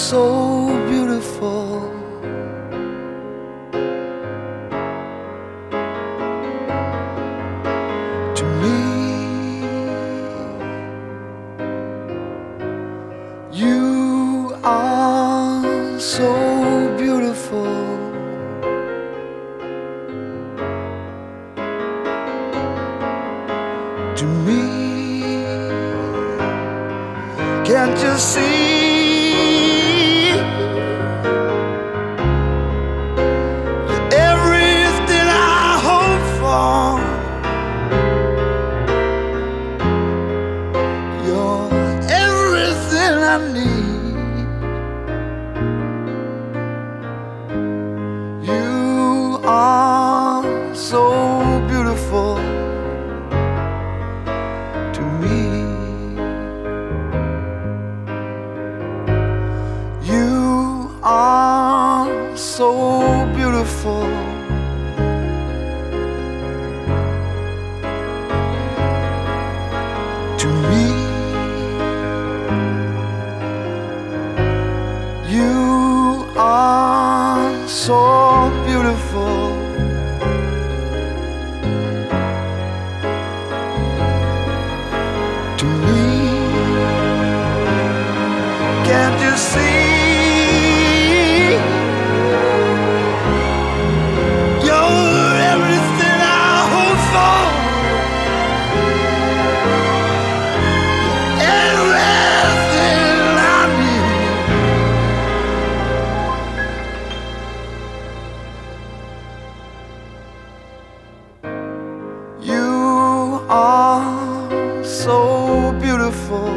so beautiful. To me, you are so beautiful. To me, can't you see? I need. You are so beautiful to me. You are so beautiful. To me, are so beautiful. To me, can't you see? So beautiful.